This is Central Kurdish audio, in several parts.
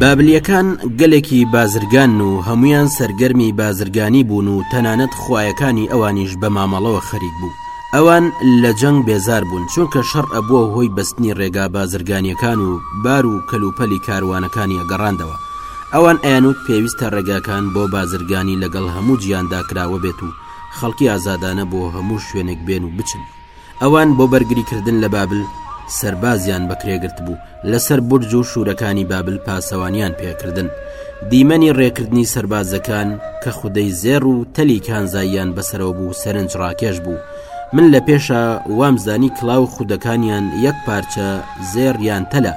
بابلییەکان گەلێکی بازرگان و هەمویان سەرگەرمی بازرگانی بوون و تەنانەت خویەکانی ئەوانیش بە مامەڵەوە خەریک بوو ئەوان لە جەنگ بێزار بوون چونکە شەڕ ئەبووە هۆی بەستنی ڕێگا بازرگانیەکان و بار و کەلوپەلی کاروانەکانی ئەگەڕاندەوە ئەوان ئەیانوت پێویستە ڕێگاکان بۆ بازرگانی لەگەڵ هەموو جیاندا کراوە بێت و خەڵکی ئازادانە بۆ هەموو شوێنێک بێن و بچن ئەوان بۆ بەرگریکردن لە بابل سەربازیان بەکرێگرتبوو لەسەر بورج و شوورەکانی بابل پاسەوانیان پێکردن دیمەنی ڕێکردنی سەربازەکان کە خودەی زێڕ و تەلی کانزاییان بەسەرەوە بوو سەرنج ڕاکێش بوو من لە پێشە وامزانی کلااو خودەکانیان یەک پارچە زێڕیان تەلە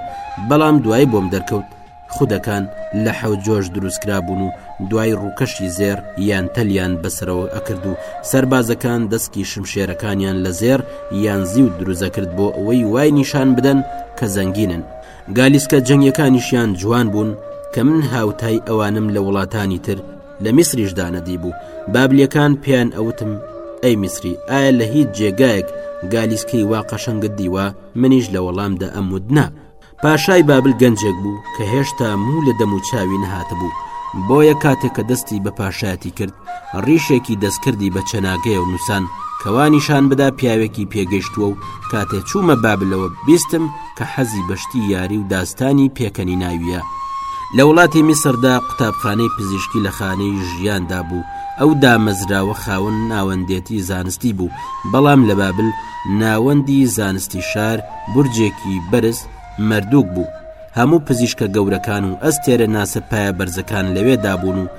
بەڵام دوای بۆم دەرکەوت خودەکان لە حەوت جۆش دروستکرا بوون و دوای ڕووکەشی زێر یان تەلیان بەسەرەوە ئەکرد و سربازەکان دەستکی شمشێرەکانیان لە زێر یان زیو دروزە کرد بۆ ئەوەی وای نیشان بدەن کە زەنگینن گالیسکە جەنگەکانیشیان جوان بوون کە من هاوتای ئەوانم لە وڵاتانی تر لە میسریش دانەدی بوو بابلیەکان پێیان ئەوتم ئەی میسری ئایا لە هیچ جێگایەک گالیسکەی وا قەشەنگت دیوە منیش لە وەڵامدا ئەم ودنا پاشای بابل گەنجێک بوو کە هێشتا موو لە دەم و چاوی نەهاتبوو بۆیە کاتێک کە دەستی بە پاشایەتی کرد ڕیشێکی دەستکردی بە چەناگەیە و نووسان کەوانیشان بدا پیاوێکی پێگەشتووە و کاتێ چوومە بابلەوە بیستم کە حەزی بەشتی یاری و داستانی پێکەنی ناویە لە وڵاتی میسردا قوتابخانەی پزیشکی لە خانەی ژیاندا بوو ئەو دامەزراوە خاون ناوەندێتی زانستی بوو بەڵام لە بابل ناوەندی زانستی شار بورجێکی بەرز مەردووک بوو، هەموو پزیشکە گەورەکان و ئەستێرە ناسە پایە بەرزەکان لەوێ دابوون و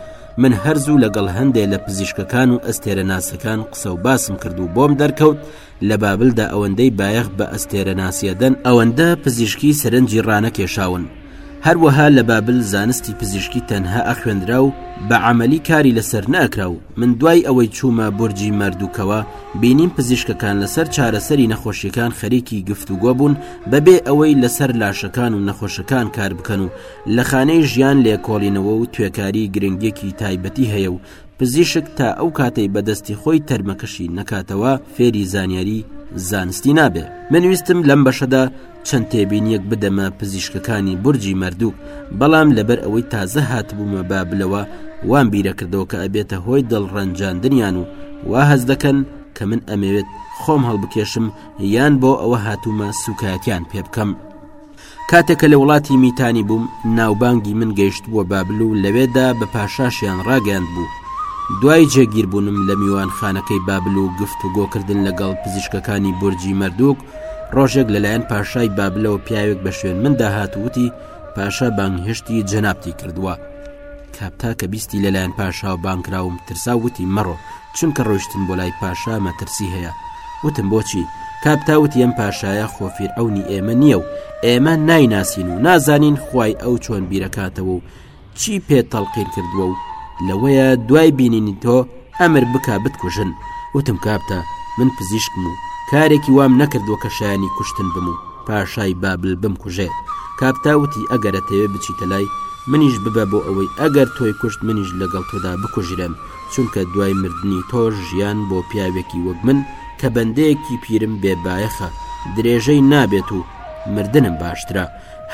من هەر زوو لەگەڵ هەندێ لە پزیشکەکان و ئەستێرە ناسەکان قسە و باسم کرد و بۆم دەرکەوت لە بابلدا ئەوەندەی بایەخ بە ئەستێرە ناسیەدەن ئەوەندە پزیشکی سەرنجی ڕانەکێشاون. هەروەها لە بابل زانستی پزیشکی تەنها ئەخوێنرا و بە عملی کاری لەسەر ناکرا و من دوای ئەوەی چوومە بورجی مەردووکەوە بینیم پزیشکەکان لەسەر چارەسەری نەخۆشیەکان خەریکی گفتوگۆ بوون بەبێ ئەوەی لەسەر لاشەکان و نەخۆشەکان کار بکەن و لە خانەی ژیان لێکۆڵینەوە و توێکاری گرنگیەکی تایبەتی هەیە و پزیشک تا ئەو کاتەی بەدەستی خۆی تەرمەکەشی نەکاتەوە فێری زانیاری زانستی نابێ من ویستم لەم بەشەدا چەند تێبینیەک بدەمە پزیشکەکانی بورجی مردوو بەڵام لەبەر ئەوەی تازە هاتبوومە بابلەوە وام بیرەکردەوە کە ئەبێتە هۆی دڵڕەنجاندنیان و وا هەز دەکەن کە من ئەمەوێت خۆم هەڵبکێشم یان بۆ ئەوە هاتوومە سوکایەتیان پێ بکەم کاتێکە لە وڵاتی میتانی بووم ناوبانگی من گەیشت بووە بابل و لەوێدا بە پاشاشیان ڕاگەاند بوو دوای جێگیربوونم لە میوانخانەکەی بابل و گفت و گۆکردن لەگەڵ پزیشکەکانی بورجی مردووک ڕۆژێک لەلایەن پاشای بابلەوە پیاوێک بە شوێن من داهات وتی پاشا بانگهشتی جەنابتی کردووە کاپتا کە بیستی لەلایەن پاشا و بانکراوم ترسا وتی مەڕۆ چونکە ڕۆشتن بۆ لای پاشا مەترسی هەیە وتم بۆچی کاپتاوتی ئەم پاشایە خۆفیر ئەونی ئێمە نییە و ئێمە نایناسین و نازانین خی ئەو چۆن بیرەکاتەوە و چی پێ تەڵقین کردووە و لەوەیە دوای بینینی تۆ ئەمر بکە بتکوژن وتم کاپتە من پزیشکم و کارێکی وام نەکردووە کە شایانی کوشتن بم و پاشای بابل بم کوژێ کاپتاوتی ئەگەرە تەوێ بچیتە لای منیش ببە بۆ ئەوەی ئەگەر تۆی کوشت منیش لەگەڵ تۆدا بکوژرێم چونکە دوای مردنی تۆ ژیان بۆ پیاوێکی وەک من کە بەندەیەکی پیرم بێبایەخە درێژەی نابێت و مردنم باشترە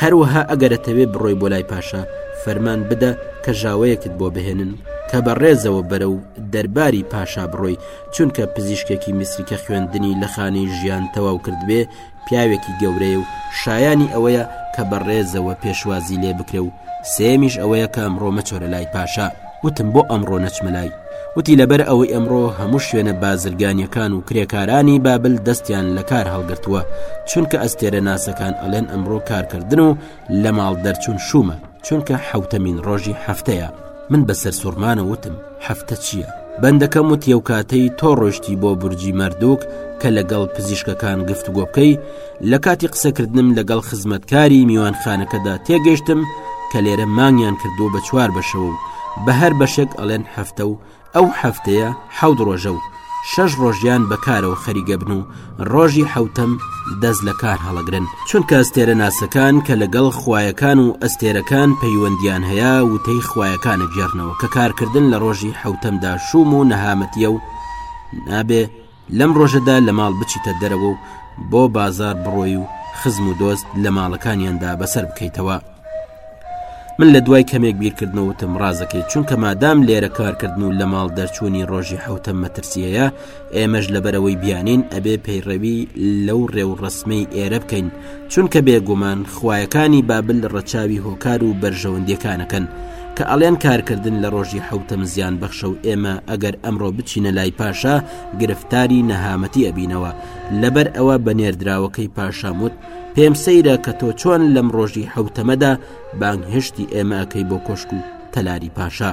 هەروەها ئەگەر ئەتەوێ بڕۆی بۆ لای پاشا فەرمان بدە کە ژاوەیەکت بۆ بهێنن کە بە ڕێزەوە بەرە و دەرباری پاشا بڕۆی چونکە پزیشکێکی میسریکە خوێندنی لە خانی ژیان تەواو کردبێ پیاوێکی گەورەیە و شایانی ئەوەیە کە بە ڕێزەوە پێشوازی لێ بکرێ و سێمیش ئەوەیە کە ئەمڕۆ مەچۆرە لای پاشا وتم بۆ ئەمڕۆ نەچمە لای وتی لەبەر ئەوەی ئەمڕۆ هەموو شوێنە بازرگانیەکان و کرێکارانی بابل دەستیان لە کار هەڵگرتووە چونکە ئەستێرە ناسەکان ئەلێن ئەمڕۆ کارکردن و لە ماڵ دەرچوون شومە چونکە حوتەمین ڕۆژی هەفتەیە من بەسەر سوورمانە وتم هەفتە چییە؟ بەندەکەم وتیە و کاتەی تۆ ڕۆشتی بۆ برجی مەردووک کە لەگەڵ پزیشکەکان گفتوگۆ بکەی لە کاتی قسەکردنم لەگەڵ خزمەتکاری میوانخانەکەدا تێگەشتم کە لێرە مانگیان کردووە بە چوار بەشەوە و بە هەر بەشێک ئەڵێن هەفتە و ئەو هەفتەیە حەود ڕۆژە و شەش ڕۆژیان بەکارەوە خەریگەبن و ڕۆژی حوتەم دەست لە کار هەڵەگرن چونکە ئەستێرە ناسەکان کە لەگەڵ خویەکان و ئەستێرەکان پەیوەندیان هەیە وتەی خویەکانە گێڕنەوە کە کارکردن لە ڕۆژی حوتەمدا شووم و نەهامەتیە و نابێ لەم ڕۆژەدا لە ماڵ بچیتە دەرەوە و بۆ بازار بڕۆی و خزم و دۆست لە ماڵەکانیاندا بەسەر بکەیتەوە من لە دوای کەمێک بیرکردنەوەتم ڕازەکەی چونکە مادام لێرە کارکردن و لە ماڵ دەرچوونی ڕۆژی حوتە مەترسیەیە ئێمەش لەبەرەوەی بیانین ئەبێ پەیڕەوی لەو ڕێوڕسمی ئێرە بکەین چونکە بێگومان خویەکانی بابل ڕەچاوی هۆکار و بەرژەوەندیەکانەکەن کە ئەڵێن کارکردن لە ڕۆژی حوتەم زیان بەخشە و ئێمە ئەگەر ئەمڕۆ بچینە لای پاشا گرفتاری نەهامەتی ئەبینەوە لەبەر ئەوە بە نێردراوەکەی پاشاموت پێم سەیرە کە تۆ چۆن لەم ڕۆژی حوتەمەدا بانگهشتی ئێمەکەی بۆ کۆشک و تەلاری پاشا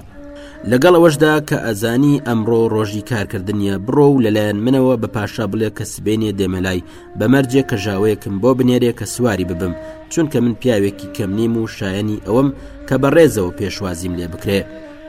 لەگەڵ ئەوەشدا کە ئەزانی ئەمڕۆ ڕۆژی کارکردنیە بڕۆ و لەلایەن منەوە بە پاشا بڵێ کە سبێنێ دێمەلای بە مەرجێ کەژاوەیەکم بۆ بنێرێ کە سواری ببم چونکە من پیاوێکی کەم نیم و شایەنی ئەوەم کە بە ڕێزەوە پێشوازیم لێ بکرێ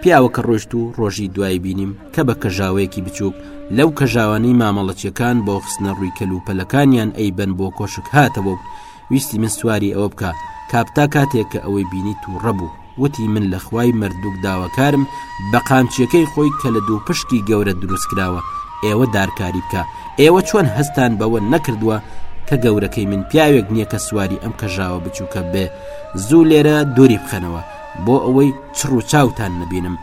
پیاوە کە ڕۆشت و ڕۆژی دوایی بینیم کە بە کەژاوەیەکی بچووک لەو کەژاوانەی مامەڵەچەکان بۆ خستنە ڕووی کەلوپەلەکانیان ئەی بەن بۆ کۆشک هاتەوە و ویستی من سواری ئەوە بکە کاپتا کاتێک کە ئەوەی بینی تووڕە بوو وتی، من لە خوای مەردووک داواکارم بە قامچییەکەی خۆی کە لە دوو پشکی گەورە دروست کراوە، ئێوە دارکاری بکا، ئێوە چۆن هەستتان بەوە نەکردووە کە گەورەکەی من پیاوێک نییە کە سواری ئەم کەژاوە بچووکە بێ، زوو لێرە دووری بخەنەوە، بۆ ئەوەی چڕ و چاوتان نەبینم.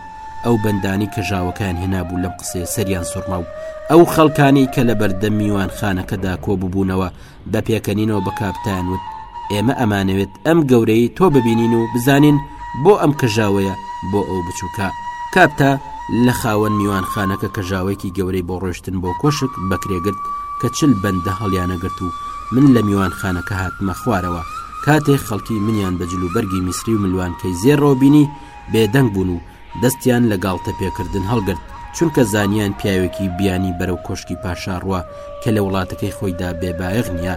ئەو بەندانەی کەژاوەکەیان هێنابوو لەم قسەیە سەریان سوڕما و ئەو خەڵکانەی کە لەبەردەم میوانخانەکەدا کۆ ببوونەوە، بە پێکەنینەوە بە کاپتان وت ئێمە ئەمانەوێت ئەم گەورەی تۆ ببینین و بزانین بۆ ئەم کەژاوەیە بۆ ئەو بچووکە کاپتا لە خاوەن میوان خانەکە کەژاوەیەکی گەورەی بۆ ڕۆشتن بۆ کۆشک بەکرێگرت کە چل بەندە هەڵیانەگرت و من لە میوان خانەکە هاتمە خوارەوە کاتێک خەڵکی منیان بە جلوبەرگی میسری و ملوانکەی زێڕەوە بینی بێدەنگ بوون و دەستیان لە گاڵتەپێکردن هەڵگرت، چونکە زانیان پیاوێکی بیانی بەرەو کۆشکی پاشا ڕوە کە لە وڵاتەکەی خۆیدا بێ بایەخ نییە.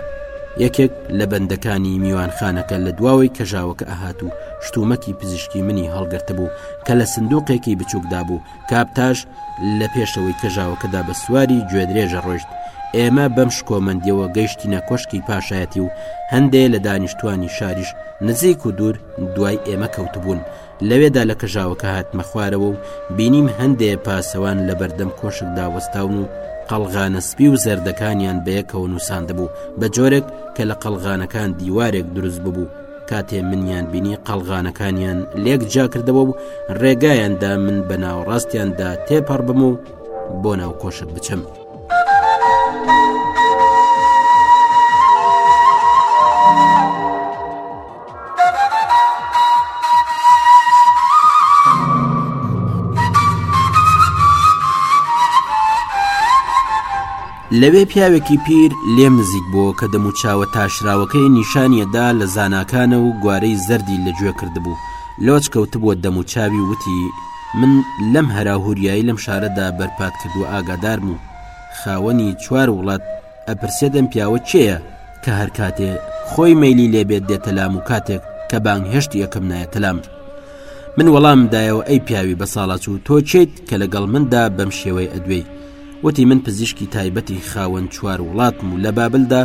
یەکێک لە بەندەکانی میوانخانەکە لە دواوەی کەژاوەکە ئەهات و شتومەکی پزیشکی منی هەڵگرتبوو کە لە سندوقێکی بچووکدا بوو، کاپتاش لە پێشەوەی کەژاوەکەدا بە سواری گوێدرێژە ڕۆیشت. ئێمە بەم شکۆمەندییەوە گەیشتینە کۆشکی پاشایەتی و هەندێ لە دانیشتوانی شاریش نزیک و دوور دوای ئێمە کەوتبوون. لەوێدا لە کەژاوەکە هاتمە خوارەوە و بینیم هەندێ پاسەوان لە بەردەم کۆشکدا وەستاون و قەڵغانە سپی و زەردەکانیان بەیەکەوە نووساندبوو بە جۆرێک کە لە قەلغانەکان دیوارێک دروست ببوو کاتێ منیان بینی قەلغانەکانیان لێک جاکردەوە و ڕێگایاندا من بە ناوەڕاستیاندا تێپەڕ بم و بۆ ناو کۆشک بچم. لەوێ پیاوێکی پیر لێم نزیک بووە کە دەموچاوە تاشراوەکەی نیشانیەدا لە زاناکانە و گوارەی زەردی لە گوێ کردبوو لۆچ کەوتبووە دەموچاوی وتی من لەم هەراوهوریایەی لەم شارەدا بەرپات کردووە ئاگادارم و خاوەنی چوار وڵات ئەپرسێدەم پیاوە کێیە کە هەر کاتێ خۆی مەلی لێبێت دێتەلام و کاتێک کە بانگ هێشت یەکەم نایەتەلام من وەڵام دایەوە ئەی پیاوی بە ساڵاچ و تۆ چیت کە لەگەڵ مندا بەم شێوەی ئەدوێی وتی من پزیشکی تایبەتی خاوەن چوار وڵاتم و لە بابلدا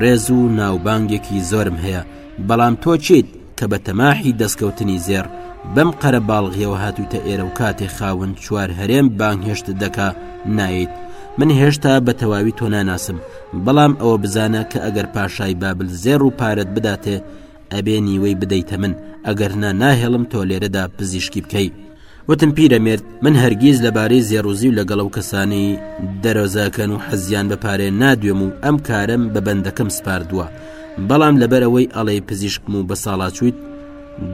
ڕێز و ناوبانگێکی زۆرم هەیە بەڵام تۆ چیت کە بە تەماحی دەستکەوتنی زێڕ بەم قەرەباڵغیەوە هاتوتە ئێرە و کاتێ خاون چوار هەرێم بانگهێشت دەکا نایت من هێشتا بە تەواوی تۆ ناناسم بەڵام ئەوە بزانە کە ئەگەر پاشای بابل زێر و پارەت بداتێ ئەبێ نیوەی بدەیتە من ئەگەر نا ناهێڵم تۆ لێرەدا پزیشکی بکەیت وتم پیرەمێرد من هەرگیز لەبارەی زێڕوزیو لەگەڵ ئەو کەسانەی دەرەزەکەن و حەزیان بە پارێ نادوێم و ئەم کارم بە بەندەکەم سپاردووە بەڵام لەبەرەوەی ئەڵێی پزیشکم و بە ساڵاچویت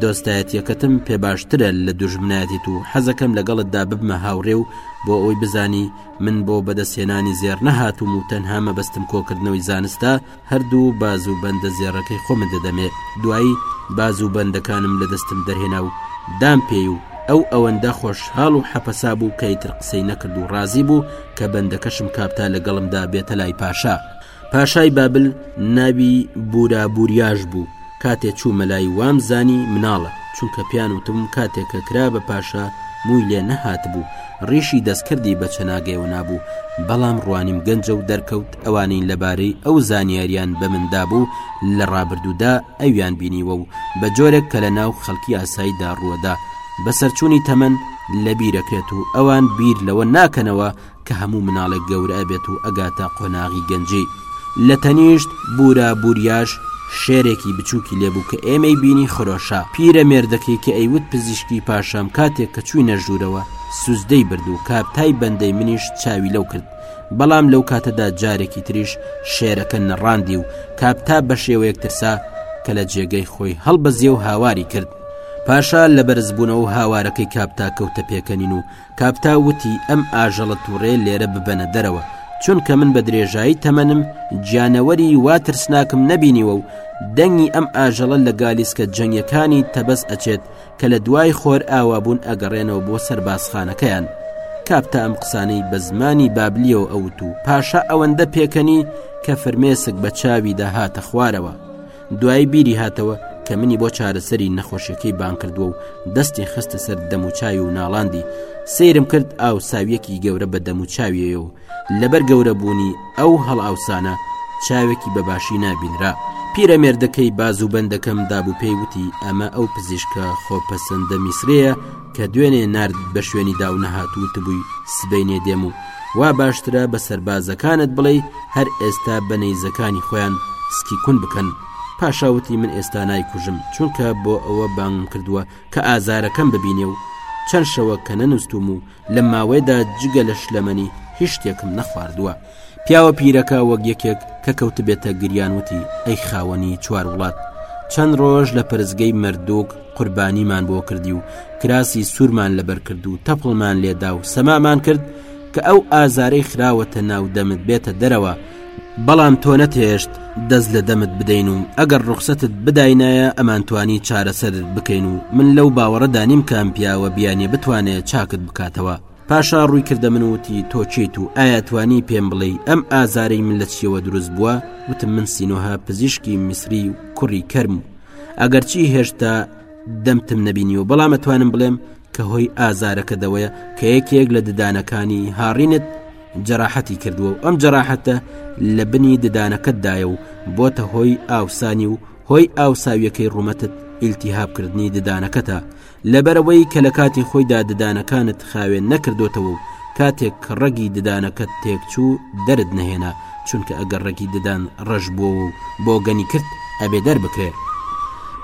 دۆستایەتیەکەتم پێ باشترە لە دوژمنایەتیت و حەزەکەم لەگەڵتدا ببمە هاوڕێ و بۆ ئەوەی بزانی من بۆ بەدەستهێنانی زێڕ نەهاتوم و تەنها مەبەستم کۆکردنەوەی زانستە هەردوو باز و بەندە زێڕەکەی خۆمت دەدەمێ دوایی باز و بەندەکانم لە دەستم دەرهێنا و دام پێی و ئەو ئەوەندە خۆشحاڵ و حەپەسا بوو کە ئیتر قسەی نەکرد و ڕازی بوو کە بەندەکەشم کاپتا لەگەڵمدا بێتە لای پاشا پاشای بابل ناوی بورابوریاش بوو کاتێ چوومە لای وام زانی مناڵە چونکە پیان وتبووم کاتێ کە کرا بە پاشا مووی لێ نەهاتبوو ڕیشی دەستکردی بە چەناگەیەوە نابوو بەڵام ڕوانیم گەنجە و دەرکەوت ئەوانین لەبارەی ئەو زانیاریان بە مندا بوو لە ڕابردوودا ئەویان بینیوە و بە جۆرێک کە لە ناو خەڵکی ئاساییدا ڕووەدا بەسەرچوونی تەمەن لە بیرەکرێت و ئەوان بیر لەوە ناکەنەوە کە هەموو مناڵێک گەورە ئەبێت و ئەگاتە قۆناغی گەنجی لە تەنیشت بورا بوریاش شێرێکی بچووکی لێبوو کە ئێمەی بینی خرۆشا پیرە مێردەکەی کە ئەیوت پزیشکی پاشام کاتێک کە چوینە ژوورەوە سوزدەی برد و کابتای بەندەی منیش چاوی لەو کرد بەڵام لەو کاتەدا جارێکی تریش شێرەکە نەڕاندی و کابتا بە شێوەیەک ترسا کە لە جێگەی خۆی هەڵبەزیێ و هاواری کرد پاشا لە بەرزبوونەوە هاوارەکەی کاپتا کەوتە پێکەنین و کاپتا وتی ئەم ئاژەڵە تووڕەیە لێرە ببەنە دەرەوە، چونکە من بە درێژایی تەمەنم گیانەوەری وا ترسناکم نەبینیوە و دەنگی ئەم ئاژەڵە لە گالیسکە جەنگیەکانی تەبەس ئەچێت کە لە دوای خۆرئاوابوون ئەگەڕێنەوە بۆ سەربازخانەکەیان. کاپتا ئەم قسانەی بە زمانی بابلییەوە ئەوت و پاشا ئەوەندە پێکەنی کە فرمێسک بە چاویدا هاتە خوارەوە. دوایی بیری هاتەوە کە منی بۆ چارەسەری نەخۆشیەکەی بان کردووە و دەستی خستە سەر دەموچوی و ناڵاندی سیرم کرد ئاو ساویەکی گەورە بە دەموچاویەیە و لەبەر گەورە بوونی ئەو هەڵ ئاوسانە چاوێکی بەباشی نابینرا پیرە مێردەکەی باز و بەندەکەم دابوو پێی وتی ئەمە ئەو پزیشکە خۆپەسەندە میسرەیە کە دوێنێ نارد بە شوێنی دا و نەهات وتبووی سبەینێ دێم و وا باشترە بە سەربازەکانت بڵێی هەر ئێستا بە نەیزەکانی خۆیان سکی کون بکەن پاشا وتی من ئێستا نایکوژم چونکە بۆ ئەوە بانگم کردووە کە ئازارەکەم ببینێ و چەند شەوە کە نەنووستوم و لە ماوەیەدا جگە لە شلەمەنی هیچ شتێکم نەخواردووە پیاوە پیرەکە وەک یەکێک کە کەوتبێتە گریان وتی ئەی خاوەنی چوار وڵات چەند ڕۆژ لە پرزگەی مردووک قوربانیمان بۆ کردی و کراسی سوورمان لەبەر کرد و تەپڵمان لێدا و سەمامان کرد کە ئەو ئازارەی خراوەتە ناو دەمت بێتە دەرەوە بەڵام تۆ نەتێشت دەست لە دەمت بدەین و ئەگەر ڕوخسەتت بداینایە ئەمانتوانی چارەسەرت بکەین و من لەو باوەڕەدا نیم کام پیاوە بیانیە بتوانێت چاکت بکاتەوە پاشا ڕووی کردە من وتی تۆ کێیت و ئایا توانی پێم بڵێی ئەم ئازارەی من لە چیەوە دروست بووە وتم من سینۆها پزیشکی میسری و کوڕی کەرم و ئەگەرچی هێشتا دەمتم نەبینی و بەڵام ئەتوانم بڵێم کە هۆی ئازارەکە دەوەیە کە یەکێک لە ددانەکانی هاڕینت جەراحەتی کردووە و ئەم جەراحەتە لە بنی ددانەکەتدایە و بۆتە هۆی ئاوسانی و هۆی ئاوساویەکەی ڕوومەتت ئیلتیهابکردنی ددانەکەتە لەبەرئەوەی کە لە کاتی خۆیدا ددانەکانت خاوێن نەکردوتەوە و کاتێک کە ڕەگی ددانەکەت تێکچوو دەرت نەهێنا چونکە ئەگەر ڕەگی ددان ڕەش بووە و بۆگەنی کرد ئەبێ دەربکرێت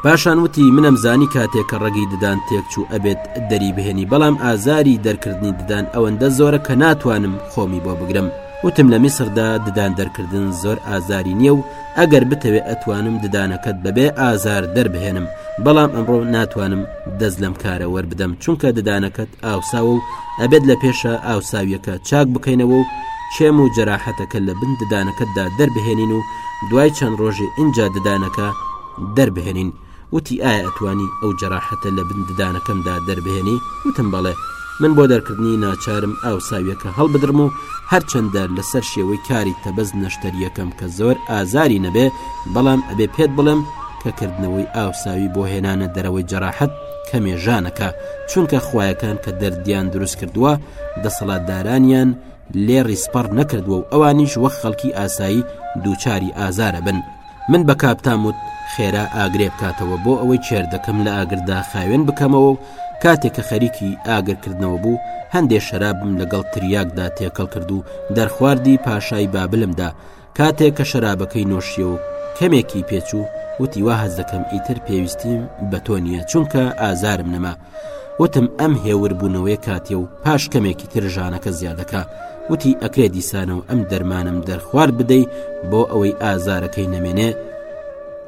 پاشان وتی منم زانی کاتێک کە ڕەگی ددان تێکچوو ئەبێت دەری بهێنی بەڵام ئازاری دەرکردنی ددان ئەوەندە زۆرە کە ناتوانم خۆمی بۆ بگرم وتم لە میسردا ددان دەرکردن زۆر ئازاری نییە و ئەگەر بتەوێ ئەتوانم ددانەکەت بەبێ ئازار دەربهێنم بەڵام ئەمڕۆ ناتوانم دەست لەم کارە وەربدەم چونکە ددانەکەت ئاوساوە و ئەبێت لە پێشە ئاوساویەکە چاک بکەینەوە و چێم و جەراحەتەکە لە بن ددانەکەتدا دەربهێنین و دوای چەند ڕۆژی ئینجا ددانەکە دەربهێنین وتی، ئایا ئەتوانی ئەو جەراحەتە لە بن ددانەکەمدا دەربهێنی؟ وتم، بەڵێ. من بۆ دەرکردنی ناچارم ئاوساویەکە هەڵبدڕم و هەرچەندە لەسەر شێوەی کاری تەبەز نەشتەرییەکەم کە زۆر ئازاری نەبێ، بەڵام ئەبێ پێت بڵێم کە کردنەوەی ئاوساوی بۆ هێنانە دەرەوەی جەراحەت کەمێ ژانەکە، چونکە خوایەکان کە دەردیان دروست کردووە، دەسەڵاتدارانیان لێ ڕیزپەڕ نەکردووە و ئەوانیش وەک خەڵکی ئاسایی دووچاری ئازارەبن. من بە کاپتام وت خێرا ئاگرێ بکاتەوە بۆ ئەوەی چێردەکەم لە ئاگردا خاوێن بکەمەوە و کاتێک کە خەریکی ئاگرکردنەوە بوو هەندێ شەرابم لەگەڵ تریاکدا تێکەڵ کرد و دەرخواردی پاشای بابلمدا کاتێک کە شەرابەکەی نۆشیە و کەمێکی پێچوو وتی وا هەز دەکەم ئیتر پێویستیم بە تۆ نییە چونکە ئازارم نەما وتم ئەم هێور بوونەوەی کاتیە و پاش کەمێکی تر ژانەکە زیادەکە وتی ئەکرێ دیسانەوە ئەم دەرمانم دەرخوارد بدەی بۆ ئەوەی ئازارەکەی نەمێنێ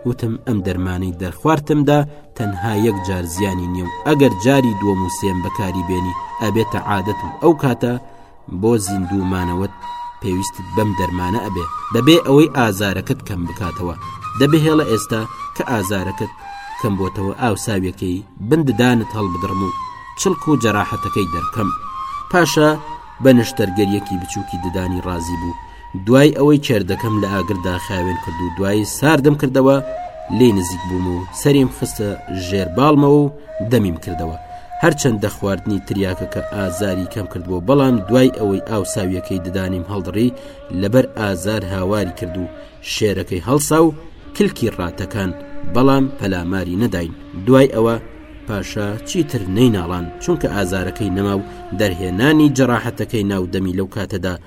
وتم ئەم دەرمانەی دەرخواردتمدا تەنها یەک جار زیانی نییە و ئەگەر جاری دووەم و سێم بەکاری بێنی ئەبێتە عادەت و ئەو کاتە بۆ زیندوو مانەوەت پێویستت بەم دەرمانە ئەبێ بەبێ ئەوەی ئازارەکەت کەم بکاتەوە دەبهێڵە ئێستا کە ئازارەکەت کەم بۆتەوە ئاوساویەکەی بنددانت هەڵبدڕم و چڵک و جەراحەتەکەی دەرکەم پاشا بە نەشتەرگەریەکی بچووکی ددانی ڕازی بوو دوای ئەوەی کێردەکەم لە ئاگردا خاوێن کرد و دوای ساردم کردەوە لی نزیک بووم و سەریم خستە ژێر باڵمەوە و دەمیم کردەوە هەرچەند دەخواردنی تریاکە کە ئازاری کەم کردبوو بەڵام دوای ئەوەی ئاوساویەکەی ددانیم هەڵدڕی لەبەر ئازار هاواری کرد و شێرەکەی هەڵسا و کلکی ڕاتەکان بەڵام پەلاماری نەداین دوای ئەوە پاشا چیتر نەی ناڵان چونکە ئازارەکەی نەما و دەرهێنانی جەراحەتەکەی ناو دەمی لەو کاتەدا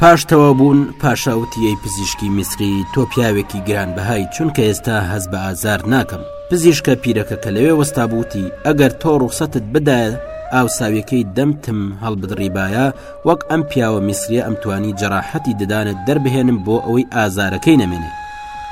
پاش تەوابوون پاشا وتیەی پزیشکی میسری تۆ پیاوێکی گران بەهای چونکە ئێستا هەز بە ئازار ناکەم پزیشکە پیرەکە کە لەوێ وەستا بووتی ئەگەر تۆ ڕوخسەتت بدایە ئاوساویەکەی دەمتم هەڵبدڕیبایە وەک ئەم پیاوە میسریە ئەم توانی جەراحەتی ددانت دەربهێنم بۆ ئەوەی ئازارەکەی نەمێنێ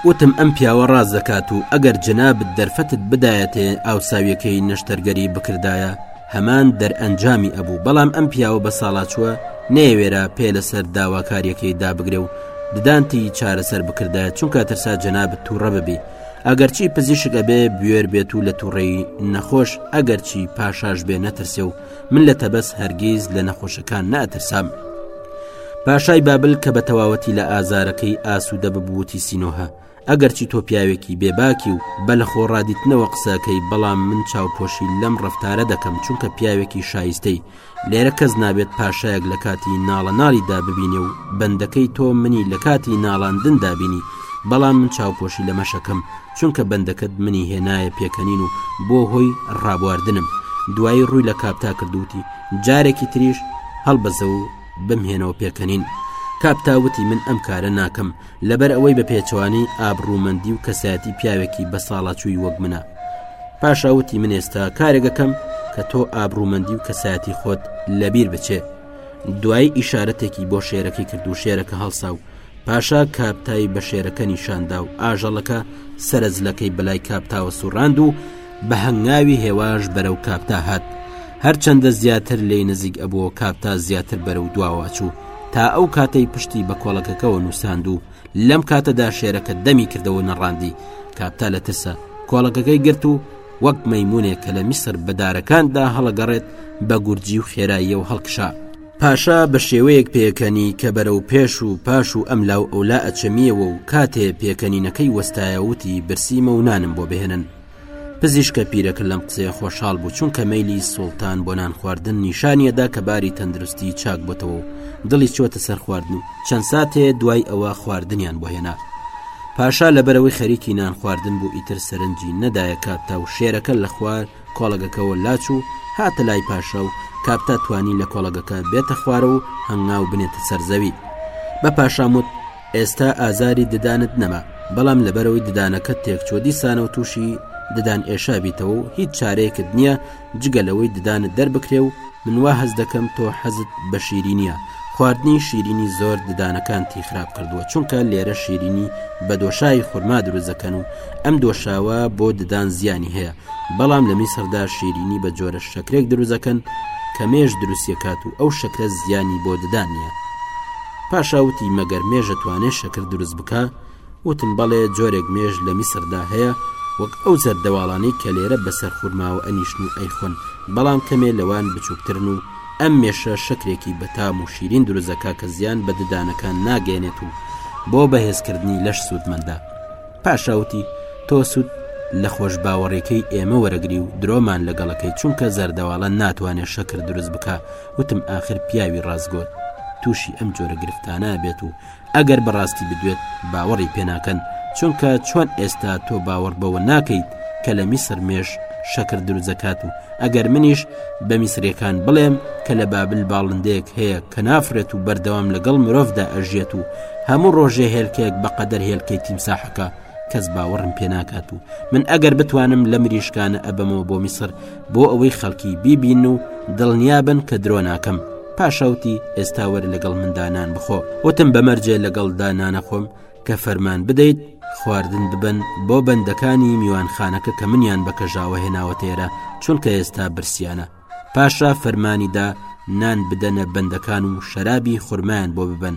وتم ئەم پیاوە ڕاز دەکات و ئەگەر جەنابت دەرفەتت بدایەتێ ئاوساویەکەی نەشتەرگەری بکردایە هەمان دەرئەنجامی ئەبوو بەڵام ئەم پیاوە بە ساڵاچووە نەیەوێرا پێ لەسەر داواکاریەکەی دابگرێ و ددانتی چارەسەر بکردە چونکە ترسا جەنابەت تووڕە ببی ئەگەرچی پزیشک ئەبێ بوێر بێت و لە تووڕێی نەخۆش ئەگەرچی پاشاش بێ نەترسێ و من لە تەبەس هەرگیز لە نەخۆشەکان ناترسام پاشای بابل کە بە تەواوەتی لە ئازارەکەی ئاسوودە ببووتی سینۆها ئەگەرچی تۆ پیاوێکی بێباکی و بە لە خۆڕادیتنەوە قسەکەی بەڵام من چاوپۆشی لەم ڕفتارە دەکەم چونکە پیاوێکی شایستەی لێرە کەس نابێت پاشایەک لە کاتی ناڵە ناڵیدا ببینێ و بەندەکەی تۆ منی لە کاتی ناڵاندن دابینی بەڵام من چاوپۆشی لەمەشەکەم چونکە بەندەکەت منی هێنایە پێکەنین و بۆ هۆی ڕابواردنم دوایی ڕووی لە کاپتا کردوتی جارێکی تریش هەڵبەزە و بمهێنەوە پێکەنین کاپتاوتی من ئەم کارە ناکەم لەبەر ئەوەی بە پێچەوانەی ئابڕوومەندی و کەسایەتی پیاوێکی بەساڵاچووی وەک منە پاشا وتی من ئێستا کارێگەکەم کە تۆ ئابروومەندی و کەسایەتی خۆت لەبیر بچێ دوایی ئیشارەتێکی بۆ شێرەکەی کرد و شێرەکە هەڵسا و پاشا کاپتای بە شێرەکە نیشاندا و ئاژەڵەکە سەرزلەکەی بەلای کاپتاوە سوڕاند و بە هەنگاوی هێواش بەرەو کاپتا هات هەرچەندە زیاتر لی نزیک ئەبووە کاپتا زیاتر بەرەو دواواچوو تا ئەو کاتەی پشتی بە کۆڵەکەکەەوە نووساند و لەم کاتەدا شێرەکە دەمی کردەوە نەڕاندی کاپتا لە ترسە کۆڵەکەەکەی گرت و وەک مەمونێک کە لە میسر بەدارەکاندا هەڵەگەڕێت بە گورجی و خێراییە و هەڵکشا پاشا بە شێوەیەک پێکەنی کە بەرە و پێش و پاش و ئەم لاو ئەولا ئەچەمیەوە و کاتێ پێکەنینەکەی وەستایەوتی برسیمە و نانم بۆ بهێنن پزیشکە پیرەکە لەم قسەیە خۆشحاڵ بوو چونکە مەلی سوڵتان بۆ نان خواردن نیشانیەدا کە باری تەندروستی چاک بۆتەوە و دڵی چۆتە سەر خواردن و چەند ساتێ دوای ئەوە خواردنیان بۆ هێنا پاشا لەبەرەوەی خەریکی نان خواردن بوو ئیتر سەرنجی نەدایە کاپتا و شێرەکە لە خوار کۆڵەگەکەەوە لاچ و هاتە لای پاشا و کاپتا توانی لە کۆڵەگەکە بێتە خوارە و هەنگاو بنێتە سەرزەوی بە پاشاموت ئێستا ئازاری ددانت نەما بەڵام لەبەرەوەی ددانەکەت تێکچوە دیسانەوە تووشی ددان ئێشابیتەوە و هیچ چارەیەکت نییە جگە لەوەی ددانت دەربکرێ و من وا هەز دەکەم تۆ حەزت بە شیرینیە خواردنی شیرینی زۆر ددانەکانتی خراپ کردووە چونکە لێرە شیرینی بە دۆشاوی خورما دروزەکەن و ئەم دۆشاوە بۆ ددان زیانی هەیە بەڵام لە میسردا شیرینی بە جۆرە شەکرێک دروزەکەن کە مێش دروستیەکات و ئەو شەکرە زیانی بۆ ددانە پاشا وتی مەگەر مێش ئەتوانێ شەکر دروست بکا؟ وتم بەڵێ جۆرێک مێش لە میسردا هەیە وەک ئەو زەردەواڵانەی کە لێرە بەسەر خورماوە ئەنیشن و ئەیخۆن بەڵام کەمێ لەوان بچووکترن و ئەم مێشە شەکرێکی بەتام و شیرین دروزەکە کە زیان بە ددانەکان ناگەێنێت و بۆ بەهێزکردنی لەش سوودمەندە پاشاوتی تۆ سوود لە خۆش باوەڕێکەی ئێمە وەرەگری و درۆمان لەگەڵەکەی چونکە زەردەواڵە ناتوانێت شەکر دروست بکە وتم ئاخر پیاوی ڕاستگۆت تووشی ئەم جۆرە گرفتانە بێت و ئەگەر بەڕاستی بدوێت باوەڕی پێناکەن چونکە چۆن ئێستا تۆ باوەڕ بەوە ناکەیت کە لە میسر مێش شەکر دروزەکات و ئەگەر منیش بە میسرەکان بڵێم کە لە بابل باڵندەیەک هەیە کە نافرێت و بەردەوام لەگەڵ مرۆڤدا ئەژێت و هەموو ڕۆژێ هێلکەیەک بەقەدەر هێلکەی تیمساحەکە کەس باوەڕم پێ ناکات و من ئەگەر بتوانم لە مریشکانە ئەبەمەوە بۆ میسر بۆ ئەوەی خەڵکی بیبین و دڵنیابن کە درۆ ناکەم پاشەوتی ئێستاوەر لەگەڵ مندانان بخۆ وتم بەمەرجێ لەگەڵ دانانە خۆم کە فەرمان بدەیت خواردن ببن بۆ بەندەکانی میوانخانەکە کە منیان بە کەژاوە هێناوە تێرە چونکە ئێستا برسیانە پاشا فەرمانیدا نان بدەنە بەندەکان و شەرابی خورمایان بۆ ببن